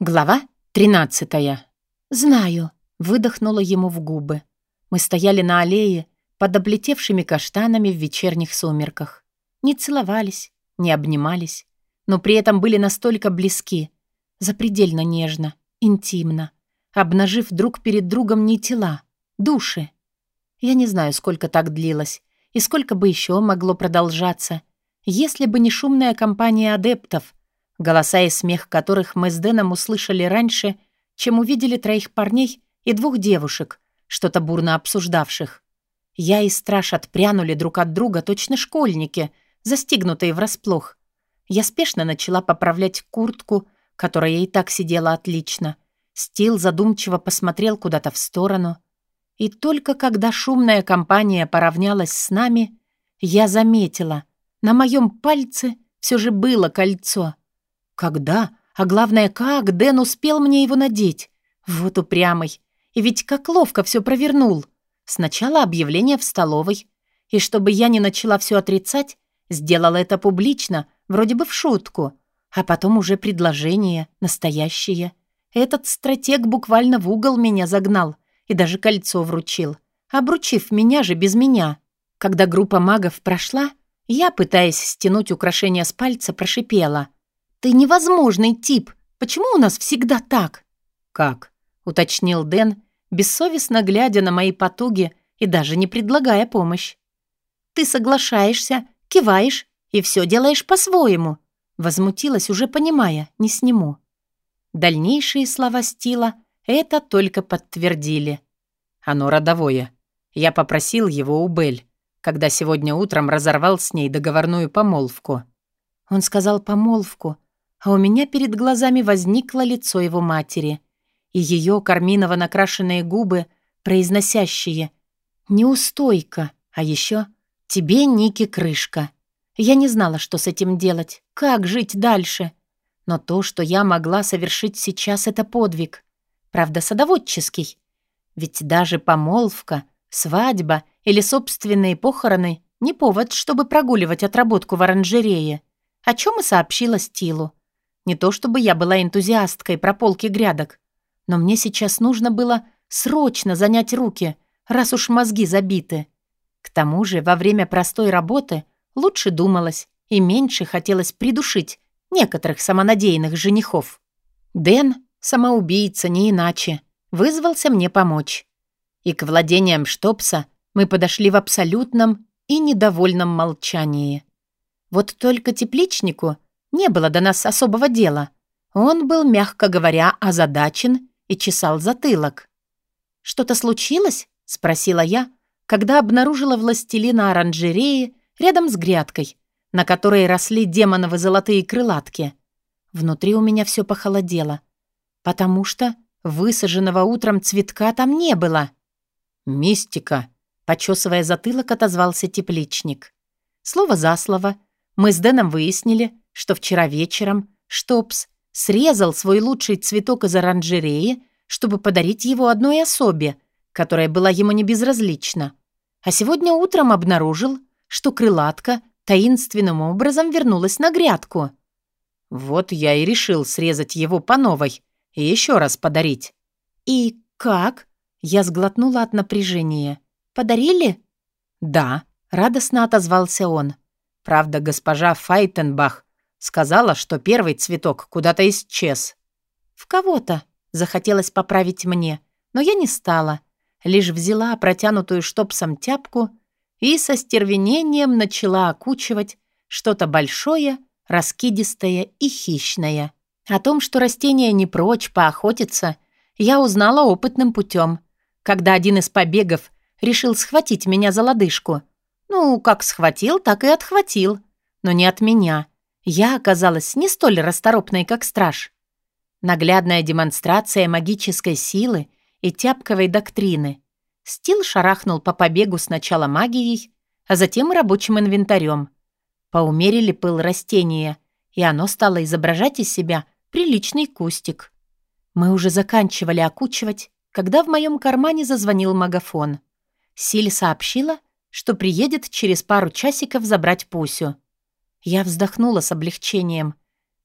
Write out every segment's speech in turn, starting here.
Глава 13. «Знаю», — выдохнула ему в губы. Мы стояли на аллее под облетевшими каштанами в вечерних сумерках. Не целовались, не обнимались, но при этом были настолько близки, запредельно нежно, интимно, обнажив друг перед другом не тела, души. Я не знаю, сколько так длилось и сколько бы еще могло продолжаться, если бы не шумная компания адептов — голоса и смех которых мы с Дэном услышали раньше, чем увидели троих парней и двух девушек, что-то бурно обсуждавших. Я и страж отпрянули друг от друга точно школьники, застигнутые врасплох. Я спешно начала поправлять куртку, которая и так сидела отлично. Стил задумчиво посмотрел куда-то в сторону. И только когда шумная компания поравнялась с нами, я заметила, на моем пальце все же было кольцо — когда? А главное, как Дэн успел мне его надеть? Вот упрямый. И ведь как ловко все провернул. Сначала объявление в столовой. И чтобы я не начала все отрицать, сделала это публично, вроде бы в шутку. А потом уже предложение, настоящее. Этот стратег буквально в угол меня загнал и даже кольцо вручил, обручив меня же без меня. Когда группа магов прошла, я, пытаясь стянуть украшение с пальца, прошипела — «Ты невозможный тип. Почему у нас всегда так?» «Как?» — уточнил Дэн, бессовестно глядя на мои потуги и даже не предлагая помощь. «Ты соглашаешься, киваешь и все делаешь по-своему», — возмутилась, уже понимая, не сниму. Дальнейшие слова Стила это только подтвердили. «Оно родовое. Я попросил его у Бель, когда сегодня утром разорвал с ней договорную помолвку». Он сказал «помолвку», а у меня перед глазами возникло лицо его матери и ее карминово накрашенные губы, произносящие «неустойка», а еще «тебе, Ники, крышка». Я не знала, что с этим делать, как жить дальше. Но то, что я могла совершить сейчас, это подвиг. Правда, садоводческий. Ведь даже помолвка, свадьба или собственные похороны — не повод, чтобы прогуливать отработку в оранжерее. О чем и сообщила Стилу. Не то чтобы я была энтузиасткой прополки грядок, но мне сейчас нужно было срочно занять руки, раз уж мозги забиты. К тому же во время простой работы лучше думалось и меньше хотелось придушить некоторых самонадеянных женихов. Дэн, самоубийца не иначе, вызвался мне помочь. И к владениям Штопса мы подошли в абсолютном и недовольном молчании. Вот только тепличнику — не было до нас особого дела. Он был, мягко говоря, озадачен и чесал затылок. «Что-то случилось?» — спросила я, когда обнаружила властелина оранжереи рядом с грядкой, на которой росли демоновы золотые крылатки. Внутри у меня все похолодело, потому что высаженного утром цветка там не было. «Мистика», — почесывая затылок, отозвался тепличник. Слово за слово мы с Дэном выяснили, что вчера вечером Штопс срезал свой лучший цветок из оранжереи, чтобы подарить его одной особе, которая была ему не безразлична. А сегодня утром обнаружил, что крылатка таинственным образом вернулась на грядку. Вот я и решил срезать его по новой и еще раз подарить. «И как?» Я сглотнула от напряжения. «Подарили?» «Да», — радостно отозвался он. Правда, госпожа Файтенбах Сказала, что первый цветок куда-то исчез. В кого-то захотелось поправить мне, но я не стала. Лишь взяла протянутую штопсом тяпку и со стервенением начала окучивать что-то большое, раскидистое и хищное. О том, что растение не прочь поохотиться, я узнала опытным путем, когда один из побегов решил схватить меня за лодыжку. Ну, как схватил, так и отхватил. Но не от меня — я оказалась не столь расторопной, как страж. Наглядная демонстрация магической силы и тяпковой доктрины. Стил шарахнул по побегу сначала магией, а затем рабочим инвентарем. Поумерили пыл растения, и оно стало изображать из себя приличный кустик. Мы уже заканчивали окучивать, когда в моем кармане зазвонил магафон. Силь сообщила, что приедет через пару часиков забрать Пусю. Я вздохнула с облегчением.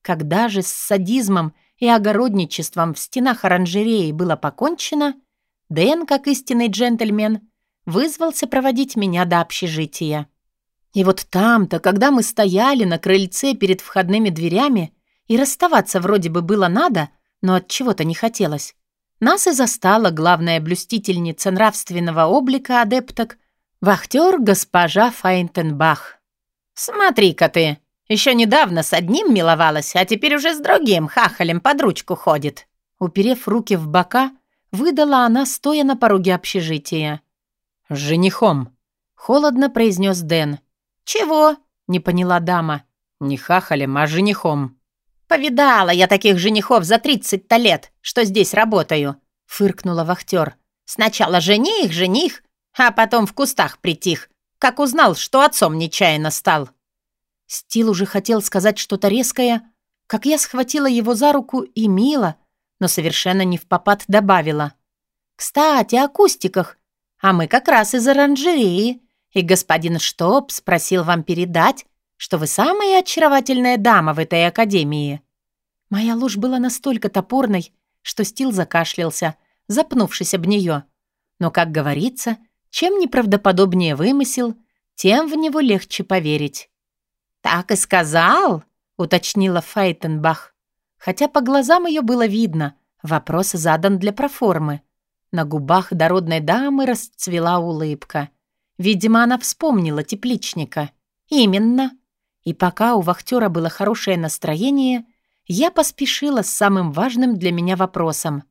Когда же с садизмом и огородничеством в стенах оранжереи было покончено, Дэн, как истинный джентльмен, вызвался проводить меня до общежития. И вот там-то, когда мы стояли на крыльце перед входными дверями, и расставаться вроде бы было надо, но от чего-то не хотелось, нас и застала главная блюстительница нравственного облика адепток, вахтер госпожа Файнтенбах. «Смотри-ка ты, еще недавно с одним миловалась, а теперь уже с другим хахалем под ручку ходит». Уперев руки в бока, выдала она, стоя на пороге общежития. «С женихом», — холодно произнес Дэн. «Чего?» — не поняла дама. «Не хахалем, а женихом». «Повидала я таких женихов за тридцать-то лет, что здесь работаю», — фыркнула вахтер. «Сначала жених, жених, а потом в кустах притих, как узнал, что отцом нечаянно стал». Стил уже хотел сказать что-то резкое, как я схватила его за руку и мило, но совершенно не в попад добавила. «Кстати, о кустиках. А мы как раз из оранжереи, и господин Штоп спросил вам передать, что вы самая очаровательная дама в этой академии». Моя ложь была настолько топорной, что Стил закашлялся, запнувшись об нее. Но, как говорится, чем неправдоподобнее вымысел, тем в него легче поверить. «Так и сказал», — уточнила Файтенбах. Хотя по глазам ее было видно, вопрос задан для проформы. На губах дородной дамы расцвела улыбка. Видимо, она вспомнила тепличника. «Именно». И пока у вахтера было хорошее настроение, я поспешила с самым важным для меня вопросом.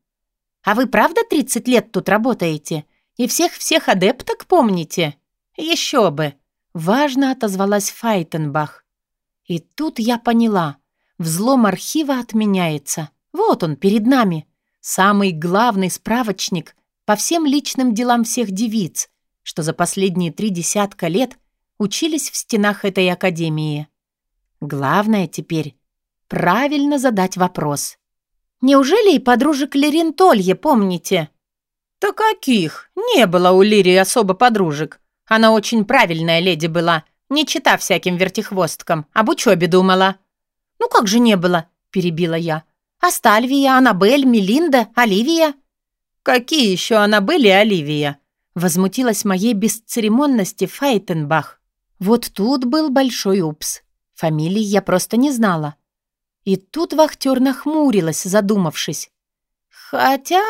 «А вы правда 30 лет тут работаете? И всех-всех адепток помните?» «Еще бы!» — важно отозвалась Файтенбах. И тут я поняла. Взлом архива отменяется. Вот он, перед нами. Самый главный справочник по всем личным делам всех девиц, что за последние три десятка лет учились в стенах этой академии. Главное теперь — правильно задать вопрос. «Неужели и подружек Леринтолье помните?» «Да каких? Не было у Лирии особо подружек. Она очень правильная леди была, не чита всяким вертихвосткам, об учебе думала». «Ну как же не было?» — перебила я. «Астальвия, Аннабель, Мелинда, Оливия». «Какие еще Аннабель и Оливия?» Возмутилась моей бесцеремонности Файтенбах. Вот тут был большой упс. Фамилии я просто не знала. И тут вахтер нахмурилась, задумавшись. «Хотя...»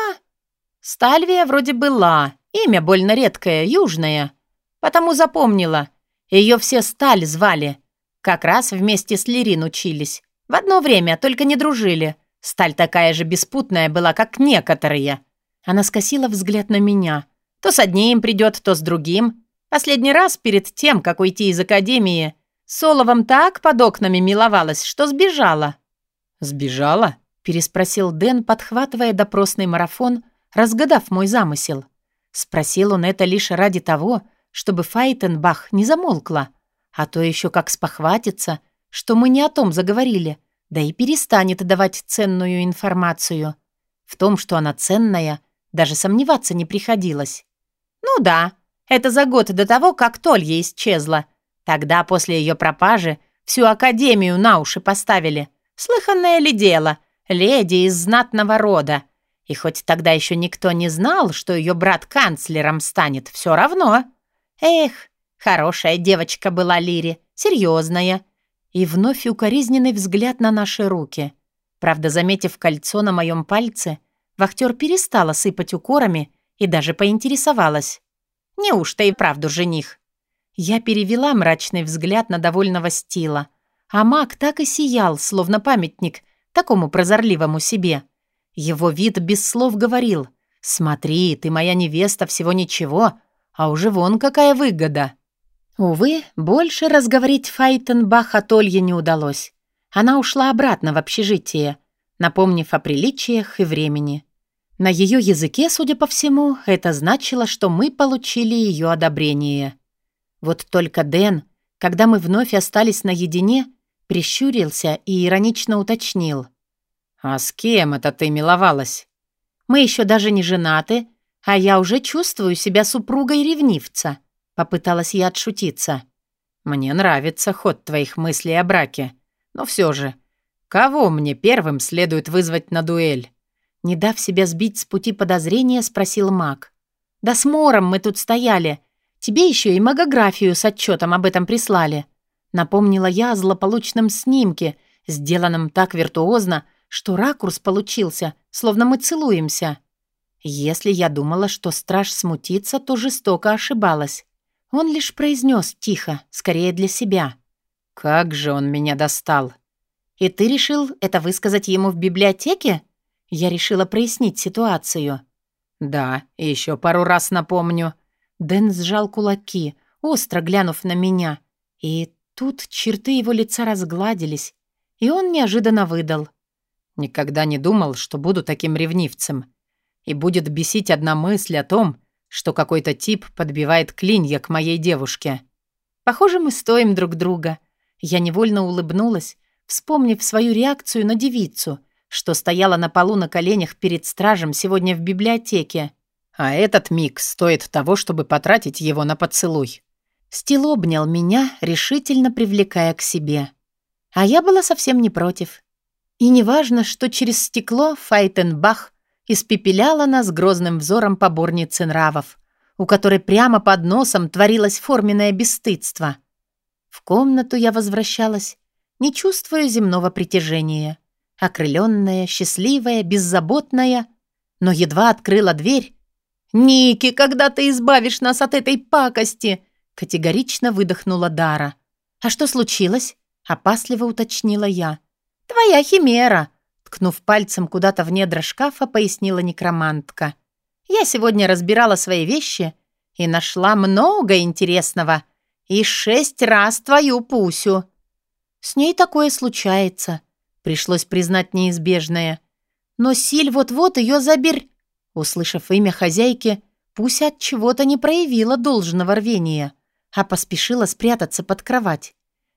Стальвия вроде была. Имя больно редкое, южное. Потому запомнила. Ее все Сталь звали. Как раз вместе с Лирин учились. В одно время, только не дружили. Сталь такая же беспутная была, как некоторые. Она скосила взгляд на меня. То с одним придет, то с другим. Последний раз перед тем, как уйти из академии, Соловом так под окнами миловалась, что сбежала. «Сбежала?» — переспросил Дэн, подхватывая допросный марафон, разгадав мой замысел. Спросил он это лишь ради того, чтобы Файтенбах не замолкла, а то еще как спохватится, что мы не о том заговорили, да и перестанет давать ценную информацию. В том, что она ценная, даже сомневаться не приходилось. Ну да, это за год до того, как Толья исчезла. Тогда, после ее пропажи, всю академию на уши поставили. Слыханное ли дело? Леди из знатного рода. И хоть тогда еще никто не знал, что ее брат канцлером станет, все равно. Эх, хорошая девочка была Лири, серьезная. И вновь укоризненный взгляд на наши руки. Правда, заметив кольцо на моем пальце, вахтер перестала сыпать укорами и даже поинтересовалась. «Неужто и правду жених?» Я перевела мрачный взгляд на довольного стила, а маг так и сиял, словно памятник такому прозорливому себе. Его вид без слов говорил «Смотри, ты моя невеста всего ничего, а уже вон какая выгода. Увы, больше разговорить Файтенбах от Олье не удалось. Она ушла обратно в общежитие, напомнив о приличиях и времени. На ее языке, судя по всему, это значило, что мы получили ее одобрение. Вот только Дэн, когда мы вновь остались наедине, прищурился и иронично уточнил. «А с кем это ты миловалась?» «Мы еще даже не женаты, а я уже чувствую себя супругой ревнивца», — попыталась я отшутиться. «Мне нравится ход твоих мыслей о браке. Но все же, Кого мне первым следует вызвать на дуэль? Не дав себя сбить с пути подозрения, спросил маг. «Да с Мором мы тут стояли. Тебе еще и магографию с отчетом об этом прислали». Напомнила я о злополучном снимке, сделанном так виртуозно, что ракурс получился, словно мы целуемся. Если я думала, что страж смутится, то жестоко ошибалась. Он лишь произнес тихо, скорее для себя. «Как же он меня достал!» «И ты решил это высказать ему в библиотеке?» Я решила прояснить ситуацию. «Да, еще пару раз напомню». Дэн сжал кулаки, остро глянув на меня. И тут черты его лица разгладились, и он неожиданно выдал. «Никогда не думал, что буду таким ревнивцем. И будет бесить одна мысль о том, что какой-то тип подбивает клинья к моей девушке». «Похоже, мы стоим друг друга». Я невольно улыбнулась, вспомнив свою реакцию на девицу — что стояла на полу на коленях перед стражем сегодня в библиотеке. А этот миг стоит того, чтобы потратить его на поцелуй. Стил обнял меня, решительно привлекая к себе. А я была совсем не против. И неважно, что через стекло Файтенбах испепеляла нас грозным взором поборницы нравов, у которой прямо под носом творилось форменное бесстыдство. В комнату я возвращалась, не чувствуя земного притяжения окрыленная, счастливая, беззаботная, но едва открыла дверь. «Ники, когда ты избавишь нас от этой пакости?» категорично выдохнула Дара. «А что случилось?» опасливо уточнила я. «Твоя химера!» ткнув пальцем куда-то в недра шкафа, пояснила некромантка. «Я сегодня разбирала свои вещи и нашла много интересного. И шесть раз твою Пусю». «С ней такое случается», Пришлось признать неизбежное. Но Силь вот-вот ее заберь. Услышав имя хозяйки, Пуся от чего-то не проявила должного рвения, а поспешила спрятаться под кровать.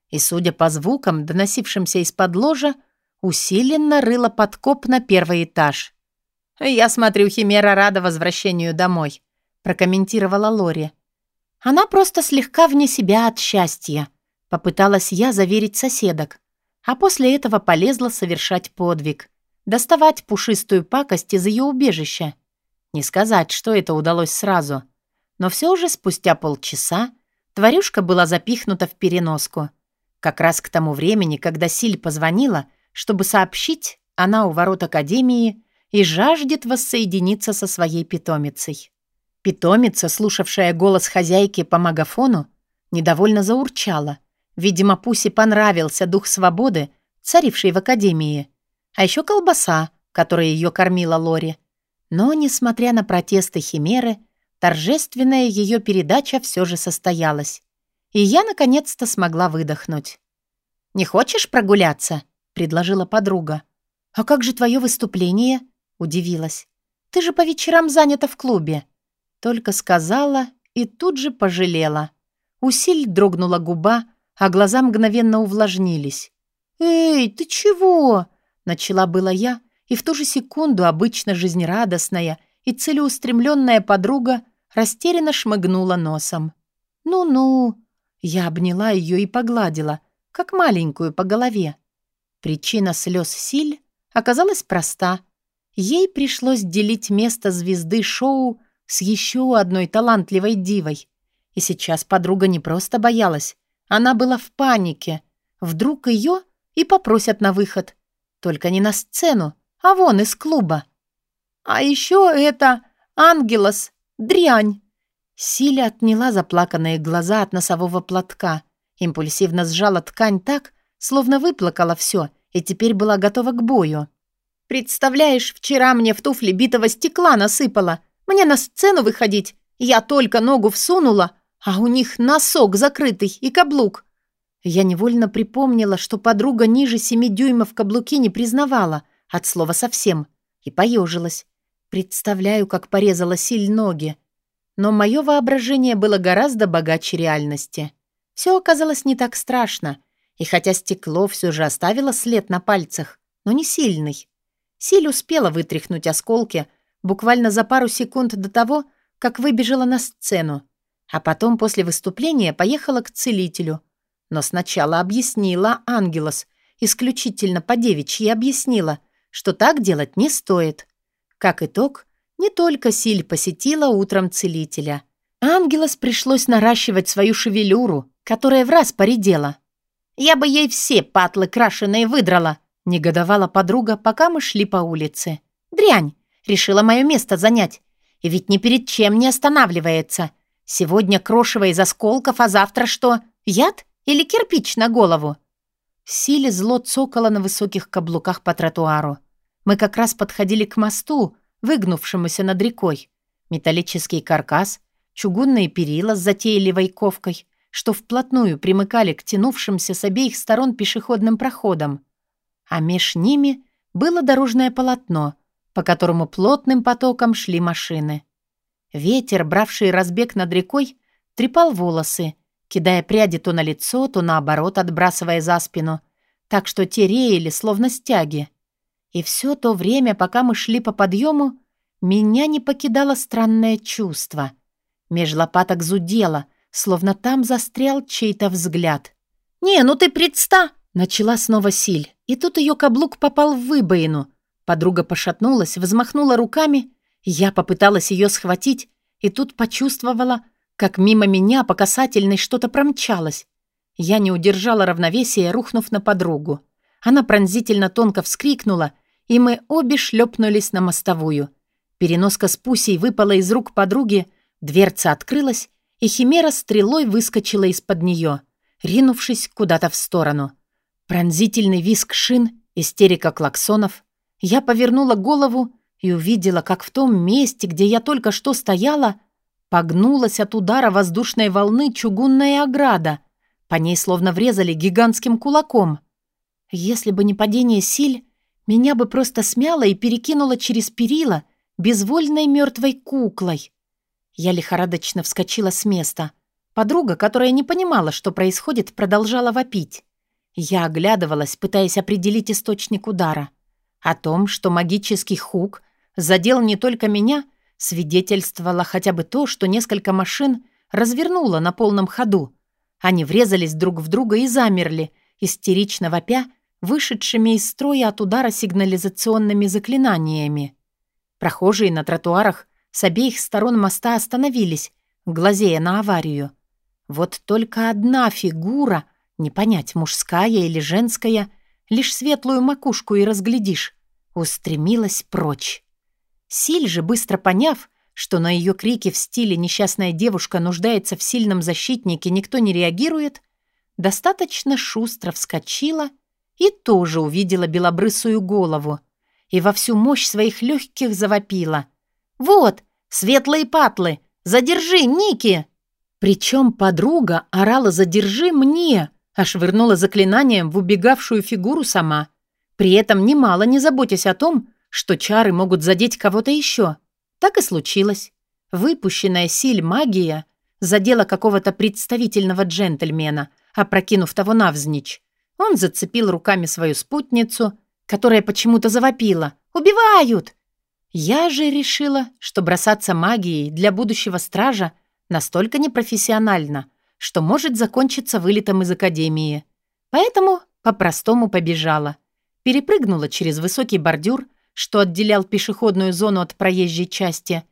И, судя по звукам, доносившимся из-под ложа, усиленно рыла подкоп на первый этаж. «Я смотрю, Химера рада возвращению домой», — прокомментировала Лори. «Она просто слегка вне себя от счастья», — попыталась я заверить соседок а после этого полезла совершать подвиг, доставать пушистую пакость из ее убежища. Не сказать, что это удалось сразу, но все же спустя полчаса тварюшка была запихнута в переноску. Как раз к тому времени, когда Силь позвонила, чтобы сообщить, она у ворот Академии и жаждет воссоединиться со своей питомицей. Питомица, слушавшая голос хозяйки по магафону, недовольно заурчала — Видимо, Пусе понравился дух свободы, царивший в академии. А еще колбаса, которой ее кормила Лори. Но, несмотря на протесты Химеры, торжественная ее передача все же состоялась. И я, наконец-то, смогла выдохнуть. «Не хочешь прогуляться?» — предложила подруга. «А как же твое выступление?» — удивилась. «Ты же по вечерам занята в клубе». Только сказала и тут же пожалела. Усиль дрогнула губа, а глаза мгновенно увлажнились. «Эй, ты чего?» — начала была я, и в ту же секунду обычно жизнерадостная и целеустремленная подруга растерянно шмыгнула носом. «Ну-ну!» — я обняла ее и погладила, как маленькую по голове. Причина слез Силь оказалась проста. Ей пришлось делить место звезды шоу с еще одной талантливой дивой. И сейчас подруга не просто боялась, она была в панике. Вдруг ее и попросят на выход. Только не на сцену, а вон из клуба. А еще это Ангелос, дрянь. Силя отняла заплаканные глаза от носового платка, импульсивно сжала ткань так, словно выплакала все и теперь была готова к бою. «Представляешь, вчера мне в туфли битого стекла насыпало. Мне на сцену выходить. Я только ногу всунула, а у них носок закрытый и каблук. Я невольно припомнила, что подруга ниже семи дюймов каблуки не признавала, от слова совсем, и поежилась. Представляю, как порезала силь ноги. Но мое воображение было гораздо богаче реальности. Все оказалось не так страшно, и хотя стекло все же оставило след на пальцах, но не сильный. Силь успела вытряхнуть осколки буквально за пару секунд до того, как выбежала на сцену, а потом после выступления поехала к целителю. Но сначала объяснила Ангелос исключительно по девичьи объяснила, что так делать не стоит. Как итог, не только Силь посетила утром целителя. Ангелос пришлось наращивать свою шевелюру, которая в раз поредела. «Я бы ей все патлы крашеные выдрала», — негодовала подруга, пока мы шли по улице. «Дрянь! Решила мое место занять. И ведь ни перед чем не останавливается. Сегодня крошево из осколков, а завтра что? Яд или кирпич на голову?» Силе зло цокало на высоких каблуках по тротуару. Мы как раз подходили к мосту, выгнувшемуся над рекой. Металлический каркас, чугунные перила с затейливой ковкой, что вплотную примыкали к тянувшимся с обеих сторон пешеходным проходам. А меж ними было дорожное полотно, по которому плотным потоком шли машины. Ветер, бравший разбег над рекой, трепал волосы, кидая пряди то на лицо, то наоборот, отбрасывая за спину, так что те реяли, словно стяги. И все то время, пока мы шли по подъему, меня не покидало странное чувство. Меж лопаток зудело, словно там застрял чей-то взгляд. «Не, ну ты предста!» — начала снова Силь, и тут ее каблук попал в выбоину. Подруга пошатнулась, взмахнула руками, я попыталась ее схватить, и тут почувствовала, как мимо меня по касательной что-то промчалось. Я не удержала равновесия, рухнув на подругу. Она пронзительно тонко вскрикнула, и мы обе шлепнулись на мостовую. Переноска с пусей выпала из рук подруги, дверца открылась, и химера стрелой выскочила из-под нее, ринувшись куда-то в сторону. Пронзительный визг шин, истерика клаксонов. Я повернула голову и увидела, как в том месте, где я только что стояла, погнулась от удара воздушной волны чугунная ограда. По ней словно врезали гигантским кулаком. Если бы не падение силь, меня бы просто смяло и перекинуло через перила безвольной мертвой куклой. Я лихорадочно вскочила с места. Подруга, которая не понимала, что происходит, продолжала вопить. Я оглядывалась, пытаясь определить источник удара. О том, что магический хук задел не только меня, свидетельствовало хотя бы то, что несколько машин развернуло на полном ходу. Они врезались друг в друга и замерли, истерично вопя, вышедшими из строя от удара сигнализационными заклинаниями. Прохожие на тротуарах с обеих сторон моста остановились, глазея на аварию. Вот только одна фигура, не понять, мужская или женская, лишь светлую макушку и разглядишь, устремилась прочь. Силь же, быстро поняв, что на ее крики в стиле «несчастная девушка нуждается в сильном защитнике» никто не реагирует, достаточно шустро вскочила и тоже увидела белобрысую голову и во всю мощь своих легких завопила. «Вот, светлые патлы! Задержи, Ники!» Причем подруга орала «задержи мне!» а швырнула заклинанием в убегавшую фигуру сама. При этом немало не заботясь о том, что чары могут задеть кого-то еще. Так и случилось. Выпущенная силь магия задела какого-то представительного джентльмена, опрокинув того навзничь. Он зацепил руками свою спутницу, которая почему-то завопила. «Убивают!» Я же решила, что бросаться магией для будущего стража настолько непрофессионально, что может закончиться вылетом из академии. Поэтому по-простому побежала. Перепрыгнула через высокий бордюр, что отделял пешеходную зону от проезжей части.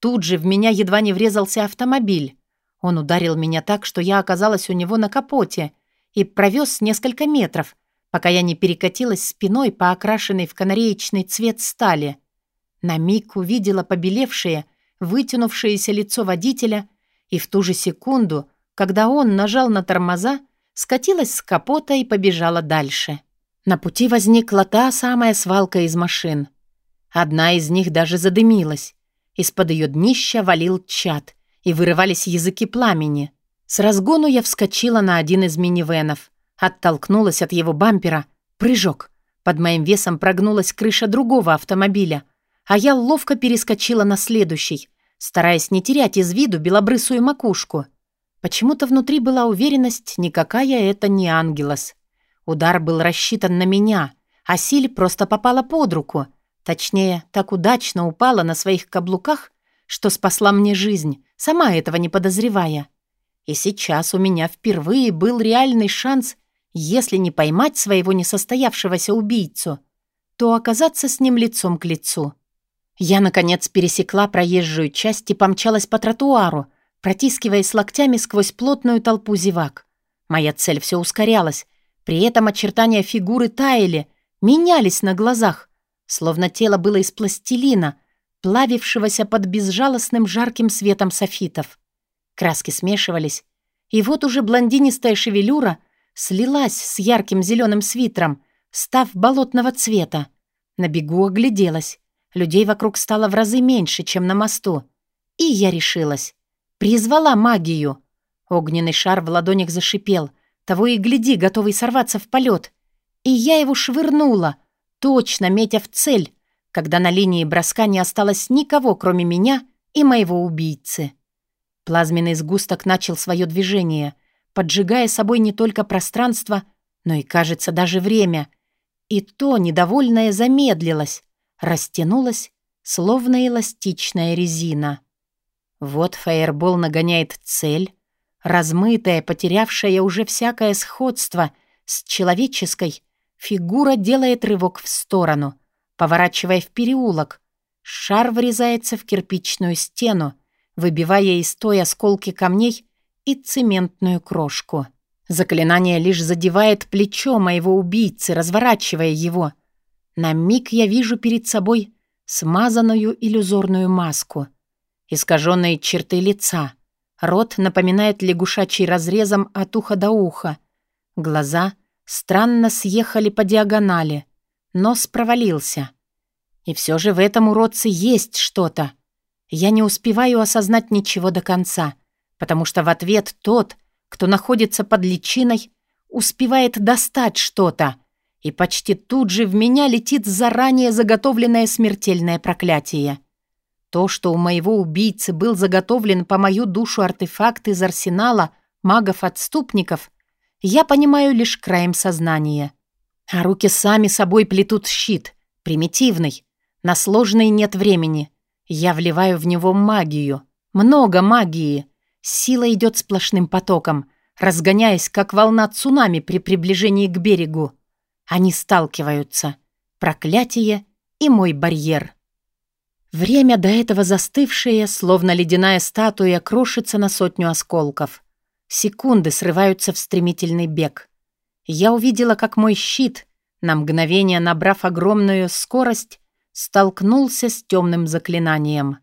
Тут же в меня едва не врезался автомобиль. Он ударил меня так, что я оказалась у него на капоте и провез несколько метров, пока я не перекатилась спиной по окрашенной в канареечный цвет стали. На миг увидела побелевшее, вытянувшееся лицо водителя, и в ту же секунду, когда он нажал на тормоза, скатилась с капота и побежала дальше. На пути возникла та самая свалка из машин. Одна из них даже задымилась. Из-под ее днища валил чад, и вырывались языки пламени. С разгону я вскочила на один из минивенов, оттолкнулась от его бампера. Прыжок. Под моим весом прогнулась крыша другого автомобиля, а я ловко перескочила на следующий, стараясь не терять из виду белобрысую макушку. Почему-то внутри была уверенность, никакая это не Ангелос. Удар был рассчитан на меня, а Силь просто попала под руку. Точнее, так удачно упала на своих каблуках, что спасла мне жизнь, сама этого не подозревая. И сейчас у меня впервые был реальный шанс Если не поймать своего несостоявшегося убийцу, то оказаться с ним лицом к лицу. Я, наконец, пересекла проезжую часть и помчалась по тротуару, протискиваясь локтями сквозь плотную толпу зевак. Моя цель все ускорялась. При этом очертания фигуры таяли, менялись на глазах, словно тело было из пластилина, плавившегося под безжалостным жарким светом софитов. Краски смешивались, и вот уже блондинистая шевелюра слилась с ярким зеленым свитером, став болотного цвета. На бегу огляделась. Людей вокруг стало в разы меньше, чем на мосту. И я решилась. Призвала магию. Огненный шар в ладонях зашипел. Того и гляди, готовый сорваться в полет. И я его швырнула, точно метя в цель, когда на линии броска не осталось никого, кроме меня и моего убийцы. Плазменный сгусток начал свое движение, поджигая собой не только пространство, но и, кажется, даже время. И то недовольное замедлилось, растянулось, словно эластичная резина. Вот фаербол нагоняет цель, размытая, потерявшая уже всякое сходство с человеческой, фигура делает рывок в сторону, поворачивая в переулок. Шар врезается в кирпичную стену, выбивая из той осколки камней и цементную крошку. Заклинание лишь задевает плечо моего убийцы, разворачивая его. На миг я вижу перед собой смазанную иллюзорную маску — искаженные черты лица. Рот напоминает лягушачий разрезом от уха до уха. Глаза странно съехали по диагонали. Нос провалился. И все же в этом уродце есть что-то. Я не успеваю осознать ничего до конца, потому что в ответ тот, кто находится под личиной, успевает достать что-то, и почти тут же в меня летит заранее заготовленное смертельное проклятие. То, что у моего убийцы был заготовлен по мою душу артефакт из арсенала магов-отступников, я понимаю лишь краем сознания. А руки сами собой плетут щит, примитивный. На сложный нет времени. Я вливаю в него магию. Много магии. Сила идет сплошным потоком, разгоняясь, как волна цунами при приближении к берегу. Они сталкиваются. Проклятие и мой барьер. Время до этого застывшее, словно ледяная статуя, крошится на сотню осколков. Секунды срываются в стремительный бег. Я увидела, как мой щит, на мгновение набрав огромную скорость, столкнулся с темным заклинанием.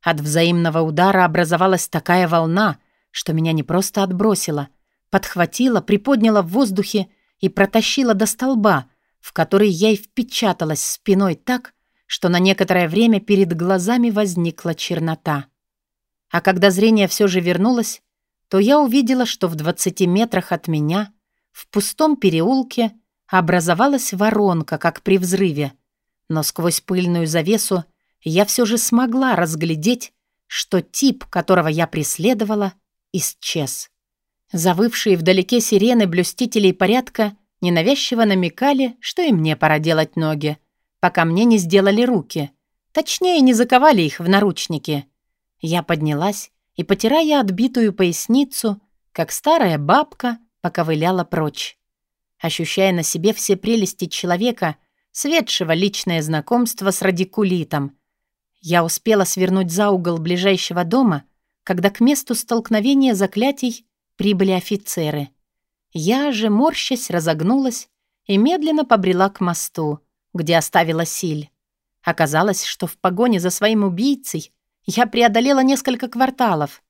От взаимного удара образовалась такая волна, что меня не просто отбросила, подхватила, приподняла в воздухе и протащила до столба, в который я и впечаталась спиной так, что на некоторое время перед глазами возникла чернота. А когда зрение все же вернулось, то я увидела, что в 20 метрах от меня, в пустом переулке, образовалась воронка, как при взрыве. Но сквозь пыльную завесу я все же смогла разглядеть, что тип, которого я преследовала, исчез. Завывшие вдалеке сирены блюстителей порядка ненавязчиво намекали, что и мне пора делать ноги пока мне не сделали руки. Точнее, не заковали их в наручники. Я поднялась и, потирая отбитую поясницу, как старая бабка, поковыляла прочь. Ощущая на себе все прелести человека, светшего личное знакомство с радикулитом, я успела свернуть за угол ближайшего дома, когда к месту столкновения заклятий прибыли офицеры. Я же, морщась, разогнулась и медленно побрела к мосту, где оставила Силь. Оказалось, что в погоне за своим убийцей я преодолела несколько кварталов,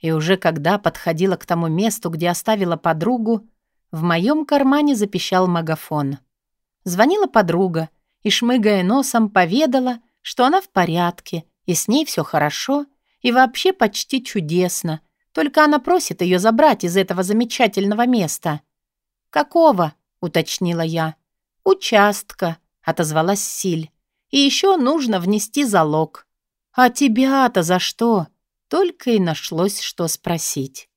и уже когда подходила к тому месту, где оставила подругу, в моем кармане запищал магафон. Звонила подруга и, шмыгая носом, поведала, что она в порядке, и с ней все хорошо, и вообще почти чудесно, только она просит ее забрать из этого замечательного места. «Какого?» — уточнила я. «Участка», — отозвалась Силь. «И еще нужно внести залог». «А тебя-то за что?» Только и нашлось, что спросить.